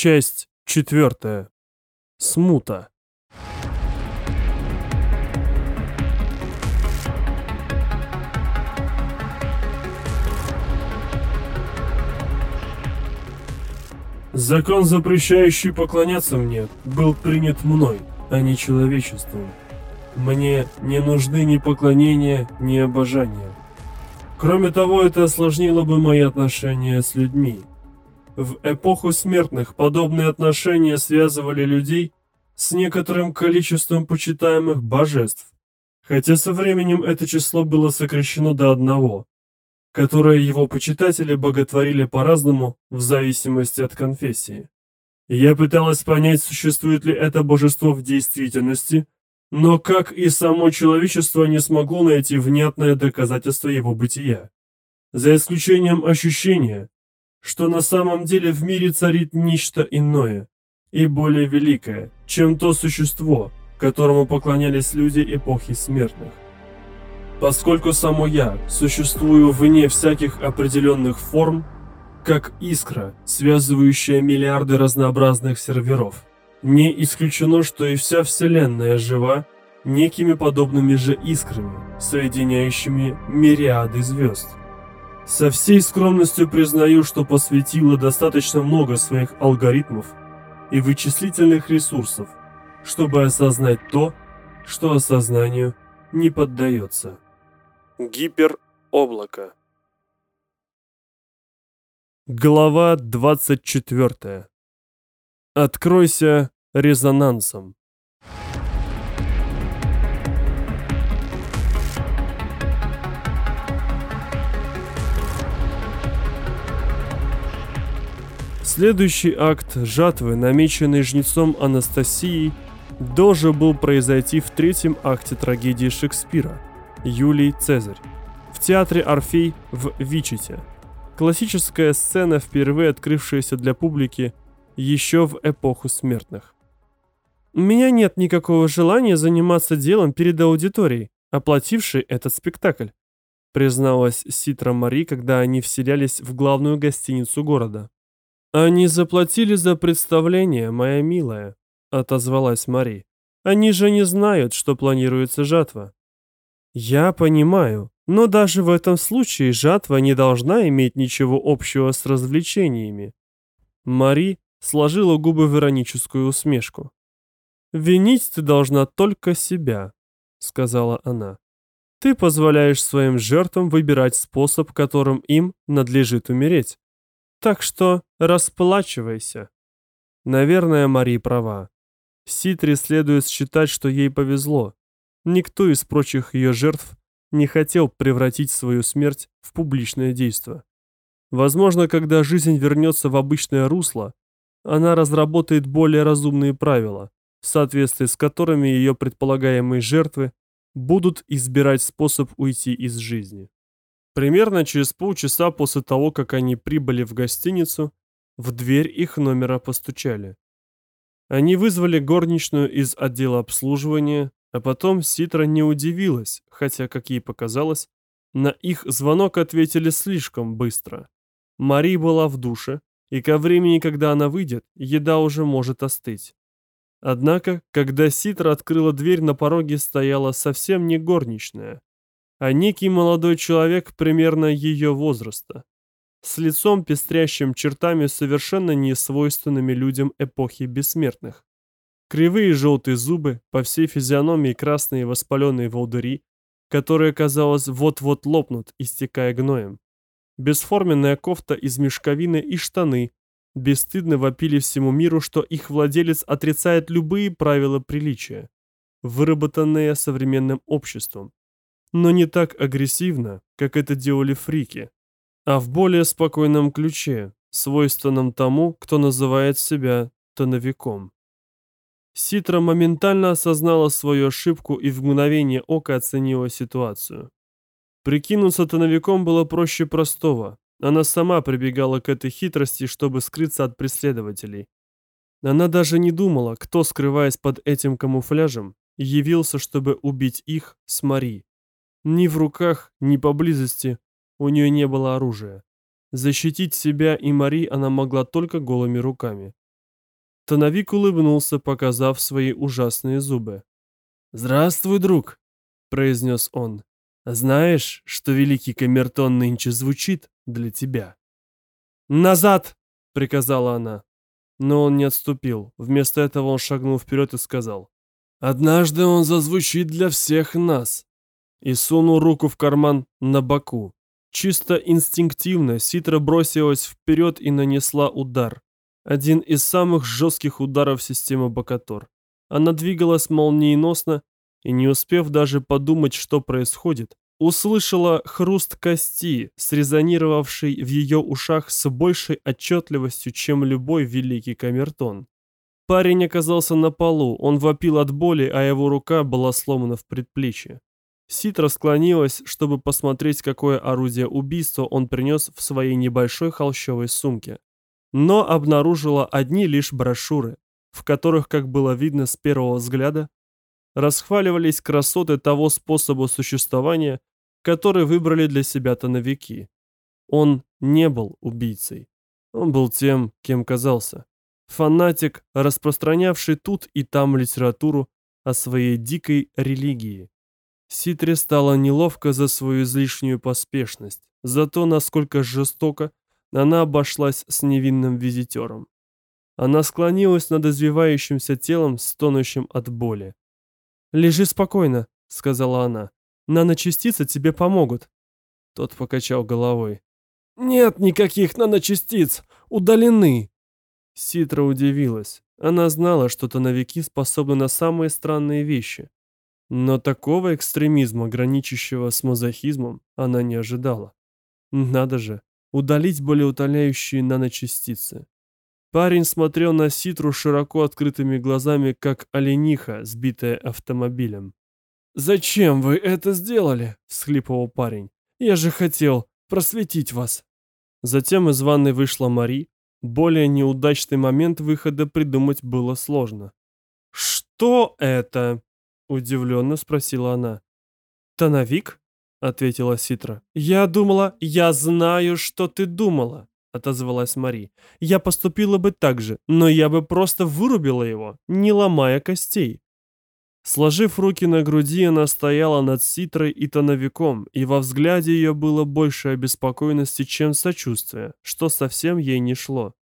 Часть четвертая. Смута. Закон, запрещающий поклоняться мне, был принят мной, а не человечеством. Мне не нужны ни поклонения, ни обожания. Кроме того, это осложнило бы мои отношения с людьми. В эпоху смертных подобные отношения связывали людей с некоторым количеством почитаемых божеств, хотя со временем это число было сокращено до одного, которое его почитатели боготворили по-разному в зависимости от конфессии. Я пыталась понять, существует ли это божество в действительности, но как и само человечество не смогло найти внятное доказательство его бытия. За исключением ощущения, что на самом деле в мире царит нечто иное и более великое, чем то существо, которому поклонялись люди эпохи смертных. Поскольку само я существую вне всяких определенных форм, как искра, связывающая миллиарды разнообразных серверов, не исключено, что и вся Вселенная жива некими подобными же искрами, соединяющими мириады звезд. Со всей скромностью признаю, что посвятила достаточно много своих алгоритмов и вычислительных ресурсов, чтобы осознать то, что осознанию не поддается. Гипероблако Глава 24. Откройся резонансом. Следующий акт жатвы, намеченный жнецом Анастасией, должен был произойти в третьем акте трагедии Шекспира «Юлий Цезарь» в театре Орфей в Вичите. Классическая сцена, впервые открывшаяся для публики еще в эпоху смертных. «У меня нет никакого желания заниматься делом перед аудиторией, оплатившей этот спектакль», призналась Ситра Мари, когда они вселялись в главную гостиницу города. «Они заплатили за представление, моя милая», — отозвалась Мари. «Они же не знают, что планируется жатва». «Я понимаю, но даже в этом случае жатва не должна иметь ничего общего с развлечениями». Мари сложила губы в ироническую усмешку. «Винить ты должна только себя», — сказала она. «Ты позволяешь своим жертвам выбирать способ, которым им надлежит умереть. Так что расплачивайся. Наверное, Мари права. Ситре следует считать, что ей повезло. Никто из прочих ее жертв не хотел превратить свою смерть в публичное действо. Возможно, когда жизнь вернется в обычное русло, она разработает более разумные правила, в соответствии с которыми ее предполагаемые жертвы будут избирать способ уйти из жизни. Примерно через полчаса после того, как они прибыли в гостиницу, в дверь их номера постучали. Они вызвали горничную из отдела обслуживания, а потом Ситра не удивилась, хотя, как ей показалось, на их звонок ответили слишком быстро. Мари была в душе, и ко времени, когда она выйдет, еда уже может остыть. Однако, когда Ситра открыла дверь, на пороге стояла совсем не горничная, а некий молодой человек примерно ее возраста, с лицом пестрящим чертами, совершенно не свойственными людям эпохи бессмертных. Кривые желтые зубы, по всей физиономии красные воспаленные волдыри, которые, казалось, вот-вот лопнут, истекая гноем. Бесформенная кофта из мешковины и штаны бесстыдно вопили всему миру, что их владелец отрицает любые правила приличия, выработанные современным обществом, но не так агрессивно, как это делали фрики, а в более спокойном ключе, свойственном тому, кто называет себя тоновиком. Ситра моментально осознала свою ошибку и в мгновение ока оценила ситуацию. Прикинуться тоновиком было проще простого. Она сама прибегала к этой хитрости, чтобы скрыться от преследователей. Она даже не думала, кто, скрываясь под этим камуфляжем, явился, чтобы убить их с Мари. Ни в руках, ни поблизости у нее не было оружия. Защитить себя и Мари она могла только голыми руками. Тоновик улыбнулся, показав свои ужасные зубы. «Здравствуй, друг», — произнес он. «Знаешь, что великий камертон нынче звучит для тебя?» «Назад!» — приказала она. Но он не отступил. Вместо этого он шагнул вперед и сказал. «Однажды он зазвучит для всех нас!» И сунул руку в карман на боку. Чисто инстинктивно Ситра бросилась вперед и нанесла удар. Один из самых жестких ударов системы Бакатор. Она двигалась молниеносно и, не успев даже подумать, что происходит, услышала хруст кости, срезонировавший в ее ушах с большей отчетливостью, чем любой великий камертон. Парень оказался на полу, он вопил от боли, а его рука была сломана в предплечье. Ситра склонилась, чтобы посмотреть, какое орудие убийства он принес в своей небольшой холщовой сумке. Но обнаружила одни лишь брошюры, в которых, как было видно с первого взгляда, расхваливались красоты того способа существования, который выбрали для себя тоновики. Он не был убийцей. Он был тем, кем казался. Фанатик, распространявший тут и там литературу о своей дикой религии. Ситре стало неловко за свою излишнюю поспешность, за то, насколько жестоко она обошлась с невинным визитером. Она склонилась над извивающимся телом, стонущим от боли. «Лежи спокойно», — сказала она. «Наночастицы тебе помогут». Тот покачал головой. «Нет никаких наночастиц! Удалены!» Ситра удивилась. Она знала, что тоновики способны на самые странные вещи. Но такого экстремизма, граничащего с мазохизмом, она не ожидала. Надо же, удалить болеутоляющие наночастицы. Парень смотрел на Ситру широко открытыми глазами, как олениха, сбитая автомобилем. «Зачем вы это сделали?» — всхлипывал парень. «Я же хотел просветить вас». Затем из ванной вышла Мари. Более неудачный момент выхода придумать было сложно. «Что это?» — удивленно спросила она. «Тоновик?» — ответила Ситра. «Я думала, я знаю, что ты думала отозвалась Мари. Я поступила бы так же, но я бы просто вырубила его, не ломая костей. Сложив руки на груди, она стояла над Ситрой и тоновиком, и во взгляде ее было больше обеспокоенности, чем сочувствия, что совсем ей не шло.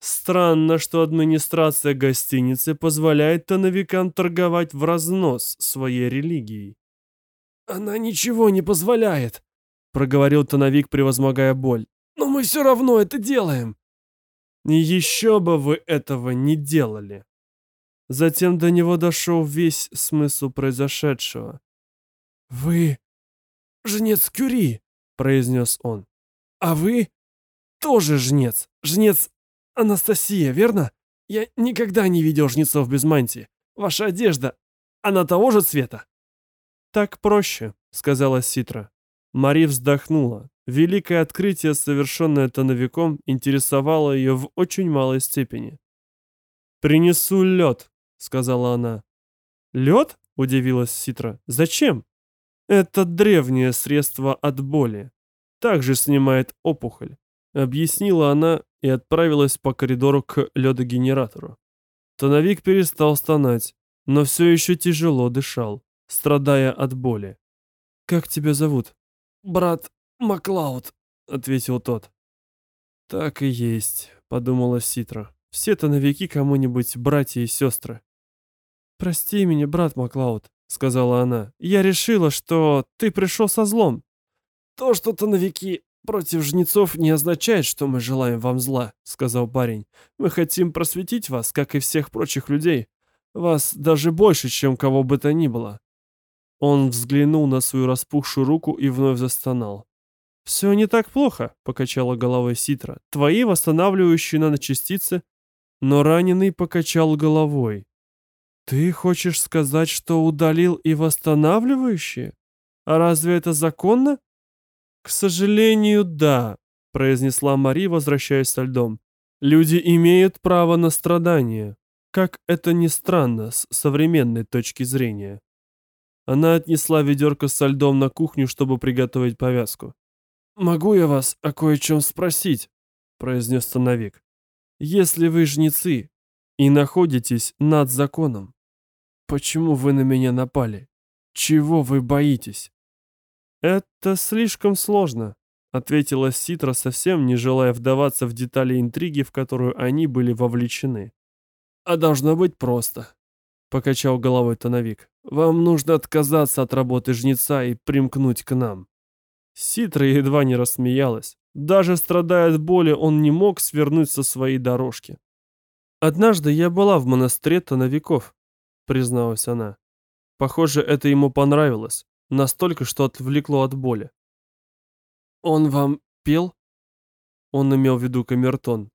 Странно, что администрация гостиницы позволяет тоновикам торговать в разнос своей религией. «Она ничего не позволяет», — проговорил тоновик, превозмогая боль. Но мы все равно это делаем. Еще бы вы этого не делали. Затем до него дошел весь смысл произошедшего. «Вы жнец Кюри», — произнес он. «А вы тоже жнец, жнец Анастасия, верно? Я никогда не видел жнецов без мантии. Ваша одежда, она того же цвета?» «Так проще», — сказала Ситра. Мари вздохнула. Великое открытие, совершенное тоновиком, интересовало ее в очень малой степени. «Принесу лед», — сказала она. «Лед?» — удивилась Ситра. «Зачем?» «Это древнее средство от боли. Также снимает опухоль», — объяснила она и отправилась по коридору к ледогенератору. Тоновик перестал стонать, но все еще тяжело дышал, страдая от боли. «Как тебя зовут?» «Брат Маклауд», — ответил тот. «Так и есть», — подумала Ситра. «Все-то новики кому-нибудь братья и сестры». «Прости меня, брат Маклауд», — сказала она. «Я решила, что ты пришел со злом». «То, что тоновики против жнецов, не означает, что мы желаем вам зла», — сказал парень. «Мы хотим просветить вас, как и всех прочих людей. Вас даже больше, чем кого бы то ни было». Он взглянул на свою распухшую руку и вновь застонал. «Все не так плохо», — покачала головой Ситра. «Твои восстанавливающие наночастицы...» Но раненый покачал головой. «Ты хочешь сказать, что удалил и восстанавливающие? А разве это законно?» «К сожалению, да», — произнесла Мари, возвращаясь со льдом. «Люди имеют право на страдания, как это ни странно с современной точки зрения». Она отнесла ведерко со льдом на кухню, чтобы приготовить повязку. «Могу я вас о кое-чем спросить?» — произнес становик. «Если вы жнецы, и находитесь над законом. Почему вы на меня напали? Чего вы боитесь? Это слишком сложно, ответила Ситра, совсем не желая вдаваться в детали интриги, в которую они были вовлечены. А должно быть просто, покачал головой тоновик. Вам нужно отказаться от работы жнеца и примкнуть к нам. Ситра едва не рассмеялась. Даже страдая от боли, он не мог свернуть со своей дорожки. «Однажды я была в монастыре тоновиков», — призналась она. Похоже, это ему понравилось, настолько, что отвлекло от боли. «Он вам пел?» Он имел в виду камертон.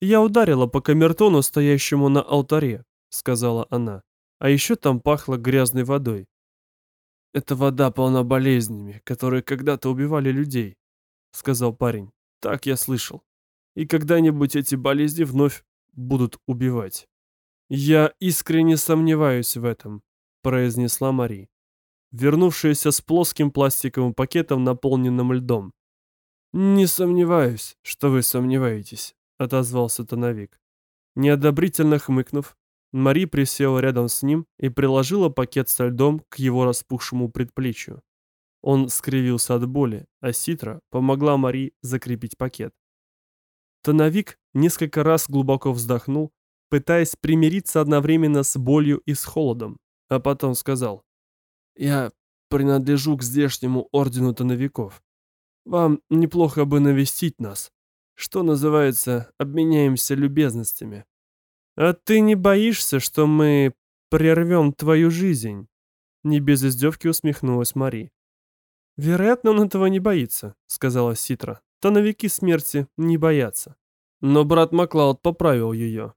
«Я ударила по камертону, стоящему на алтаре», — сказала она. «А еще там пахло грязной водой. «Эта вода полна болезнями, которые когда-то убивали людей», — сказал парень. «Так я слышал. И когда-нибудь эти болезни вновь будут убивать». «Я искренне сомневаюсь в этом», — произнесла Мари, вернувшаяся с плоским пластиковым пакетом, наполненным льдом. «Не сомневаюсь, что вы сомневаетесь», — отозвался тоновик. Неодобрительно хмыкнув, Мари присела рядом с ним и приложила пакет со льдом к его распухшему предплечью. Он скривился от боли, а Ситра помогла Мари закрепить пакет. Тоновик несколько раз глубоко вздохнул, пытаясь примириться одновременно с болью и с холодом, а потом сказал, «Я принадлежу к здешнему ордену тоновиков. Вам неплохо бы навестить нас. Что называется, обменяемся любезностями. «А ты не боишься, что мы прервем твою жизнь?» Не без издевки усмехнулась Мари. «Вероятно, он этого не боится», — сказала Ситра. «Тоновики смерти не боятся». Но брат Маклауд поправил ее.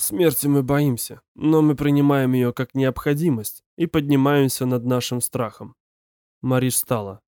«Смерти мы боимся, но мы принимаем ее как необходимость и поднимаемся над нашим страхом». Мари встала.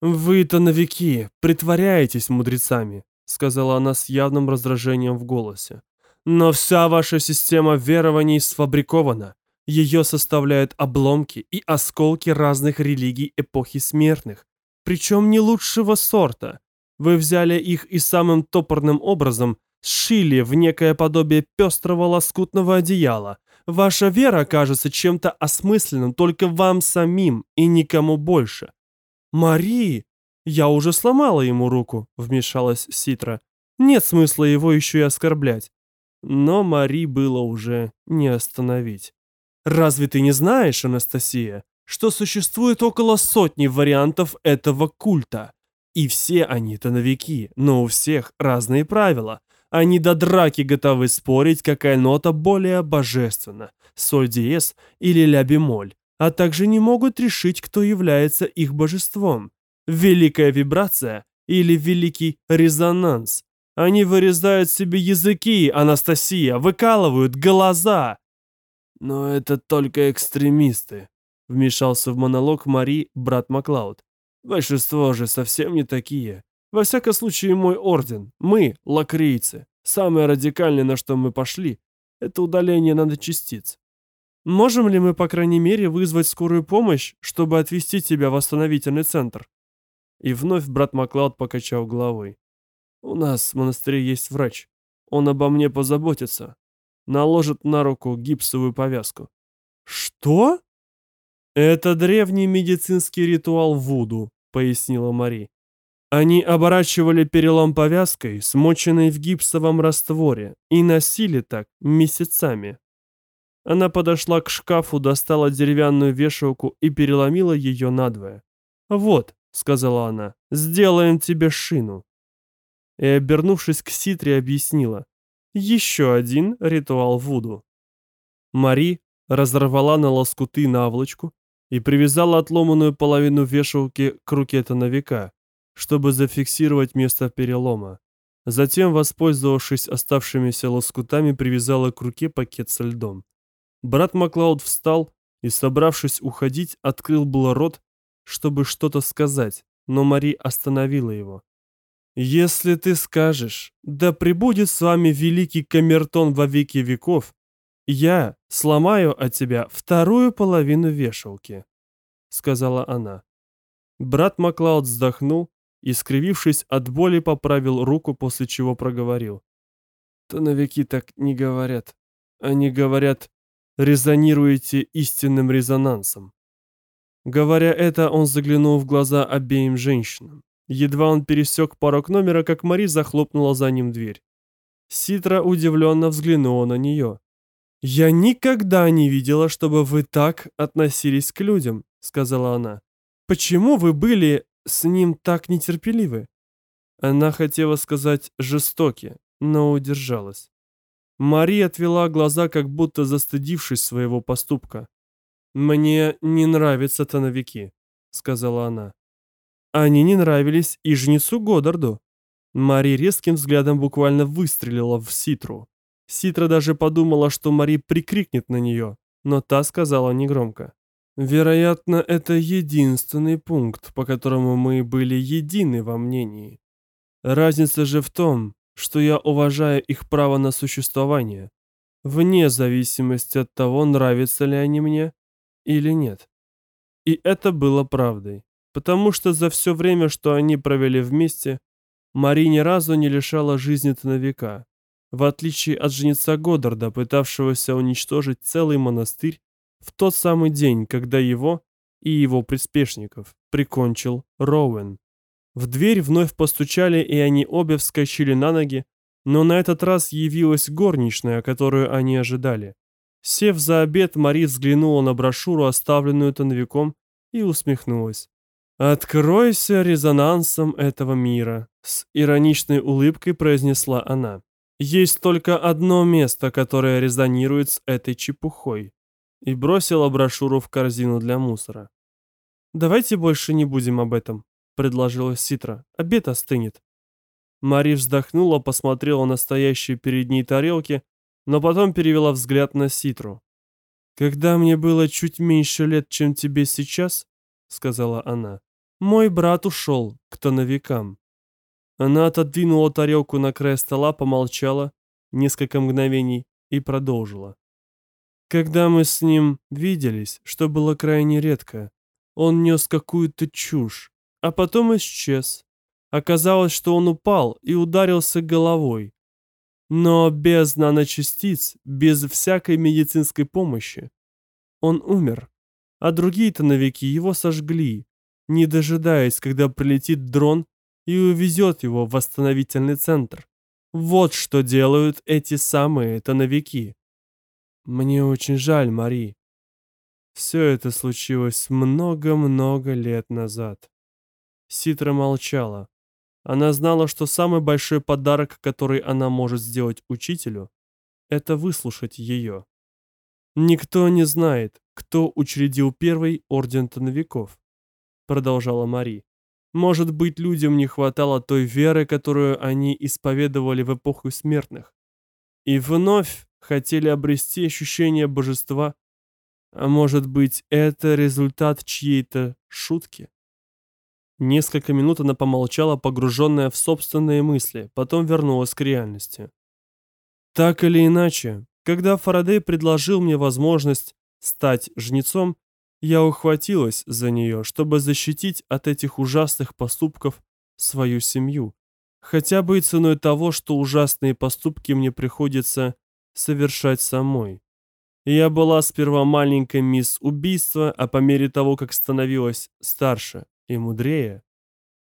«Вы, тоновики, притворяетесь мудрецами», — сказала она с явным раздражением в голосе. Но вся ваша система верований сфабрикована. Ее составляют обломки и осколки разных религий эпохи смертных. Причем не лучшего сорта. Вы взяли их и самым топорным образом сшили в некое подобие пестрого лоскутного одеяла. Ваша вера кажется чем-то осмысленным только вам самим и никому больше. Мари, я уже сломала ему руку, вмешалась Ситра. Нет смысла его еще и оскорблять. Но Мари было уже не остановить. «Разве ты не знаешь, Анастасия, что существует около сотни вариантов этого культа? И все они тоновики, но у всех разные правила. Они до драки готовы спорить, какая нота более божественна, соль диез или ля бемоль, а также не могут решить, кто является их божеством. Великая вибрация или великий резонанс, они вырезают себе языки, Анастасия, выкалывают глаза. Но это только экстремисты, вмешался в монолог Мари брат Маклауд. Большинство же совсем не такие. Во всяком случае, мой орден, мы, лакрийцы, самое радикальное, на что мы пошли, это удаление наночастиц. Можем ли мы, по крайней мере, вызвать скорую помощь, чтобы отвезти тебя в восстановительный центр? И вновь брат Маклауд покачал головой. У нас в монастыре есть врач. Он обо мне позаботится. Наложит на руку гипсовую повязку. Что? Это древний медицинский ритуал Вуду, пояснила Мари. Они оборачивали перелом повязкой, смоченной в гипсовом растворе, и носили так месяцами. Она подошла к шкафу, достала деревянную вешалку и переломила ее надвое. «Вот», — сказала она, — «сделаем тебе шину» и, обернувшись к Ситре, объяснила. Еще один ритуал Вуду. Мари разорвала на лоскуты наволочку и привязала отломанную половину вешалки к руке тоновика, чтобы зафиксировать место перелома. Затем, воспользовавшись оставшимися лоскутами, привязала к руке пакет со льдом. Брат Маклауд встал и, собравшись уходить, открыл было рот, чтобы что-то сказать, но Мари остановила его. Если ты скажешь, да пребудет с вами великий камертон во веки веков, я сломаю от тебя вторую половину вешалки, сказала она. Брат Маклауд вздохнул и, скривившись от боли, поправил руку, после чего проговорил. То на веки так не говорят. они говорят, резонируете истинным резонансом. Говоря это, он заглянул в глаза обеим женщинам. Едва он пересек порог номера, как Мари захлопнула за ним дверь. Ситра удивленно взглянула на нее. «Я никогда не видела, чтобы вы так относились к людям», — сказала она. «Почему вы были с ним так нетерпеливы?» Она хотела сказать «жестоки», но удержалась. Мари отвела глаза, как будто застыдившись своего поступка. «Мне не нравятся тоновики», — сказала она. Они не нравились и жнецу Годдарду. Мари резким взглядом буквально выстрелила в Ситру. Ситра даже подумала, что Мари прикрикнет на нее, но та сказала негромко. «Вероятно, это единственный пункт, по которому мы были едины во мнении. Разница же в том, что я уважаю их право на существование, вне зависимости от того, нравятся ли они мне или нет. И это было правдой, потому что за все время, что они провели вместе, Мари ни разу не лишала жизни тоновика, в отличие от женица Годдарда, пытавшегося уничтожить целый монастырь в тот самый день, когда его и его приспешников прикончил Роуэн. В дверь вновь постучали, и они обе вскочили на ноги, но на этот раз явилась горничная, которую они ожидали. Сев за обед, Мари взглянула на брошюру, оставленную тоновиком, и усмехнулась. «Откройся резонансом этого мира», — с ироничной улыбкой произнесла она. «Есть только одно место, которое резонирует с этой чепухой». И бросила брошюру в корзину для мусора. «Давайте больше не будем об этом», — предложила Ситра. «Обед остынет». Мари вздохнула, посмотрела на стоящие перед ней тарелки, но потом перевела взгляд на Ситру. «Когда мне было чуть меньше лет, чем тебе сейчас», — сказала она, — «мой брат ушел к тоновикам». Она отодвинула тарелку на край стола, помолчала несколько мгновений и продолжила. «Когда мы с ним виделись, что было крайне редко, он нес какую-то чушь, а потом исчез. Оказалось, что он упал и ударился головой. Но без наночастиц, без всякой медицинской помощи. Он умер, а другие-то навеки его сожгли, не дожидаясь, когда прилетит дрон и увезет его в восстановительный центр. Вот что делают эти самые тоновики. Мне очень жаль, Мари. Все это случилось много-много лет назад. Ситра молчала. Она знала, что самый большой подарок, который она может сделать учителю, это выслушать ее. «Никто не знает, кто учредил первый орден тоновиков», продолжала Мари. «Может быть, людям не хватало той веры, которую они исповедовали в эпоху смертных, и вновь хотели обрести ощущение божества, а может быть, это результат чьей-то шутки?» Несколько минут она помолчала, погруженная в собственные мысли, потом вернулась к реальности. Так или иначе, когда Фарадей предложил мне возможность стать жнецом, я ухватилась за нее, чтобы защитить от этих ужасных поступков свою семью. Хотя бы и ценой того, что ужасные поступки мне приходится совершать самой. Я была сперва маленькой мисс убийства, а по мере того, как становилась старше, и мудрее,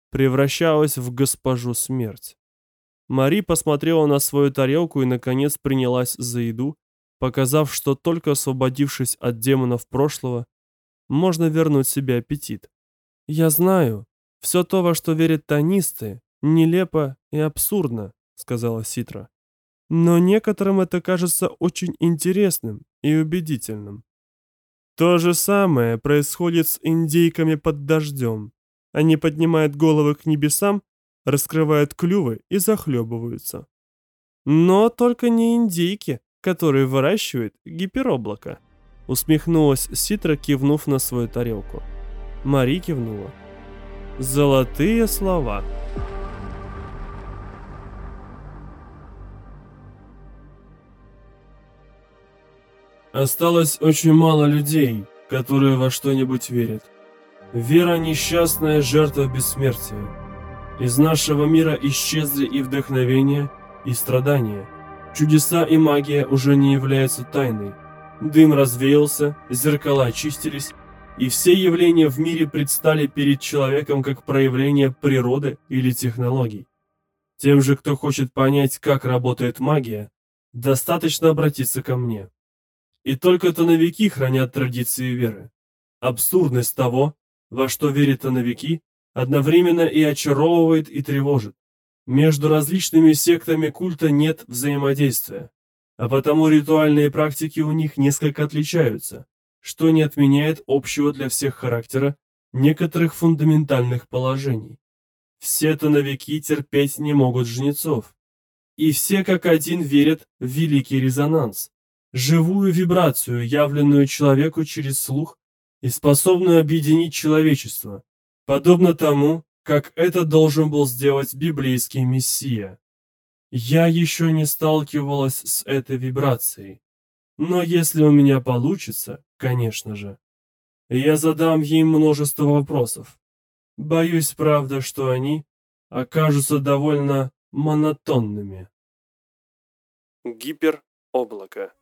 превращалась в госпожу смерть. Мари посмотрела на свою тарелку и, наконец, принялась за еду, показав, что только освободившись от демонов прошлого, можно вернуть себе аппетит. «Я знаю, все то, во что верят тонисты, нелепо и абсурдно», — сказала Ситра. «Но некоторым это кажется очень интересным и убедительным. То же самое происходит с индейками под дождем. Они поднимают головы к небесам, раскрывают клювы и захлебываются. Но только не индейки, которые выращивают гипероблако. Усмехнулась Ситра, кивнув на свою тарелку. Мари кивнула. Золотые слова. Осталось очень мало людей, которые во что-нибудь верят. Вера – несчастная жертва бессмертия. Из нашего мира исчезли и вдохновение, и страдания. Чудеса и магия уже не являются тайной. Дым развеялся, зеркала очистились, и все явления в мире предстали перед человеком как проявление природы или технологий. Тем же, кто хочет понять, как работает магия, достаточно обратиться ко мне. И только тоновики хранят традиции веры. Абсурдность того, во что верят тоновики, одновременно и очаровывает, и тревожит. Между различными сектами культа нет взаимодействия, а потому ритуальные практики у них несколько отличаются, что не отменяет общего для всех характера некоторых фундаментальных положений. Все тоновики терпеть не могут жнецов. И все как один верят в великий резонанс, живую вибрацию, явленную человеку через слух и способную объединить человечество, подобно тому, как это должен был сделать библейский Мессия. Я еще не сталкивалась с этой вибрацией, но если у меня получится, конечно же, я задам ей множество вопросов. Боюсь, правда, что они окажутся довольно монотонными. Гипероблако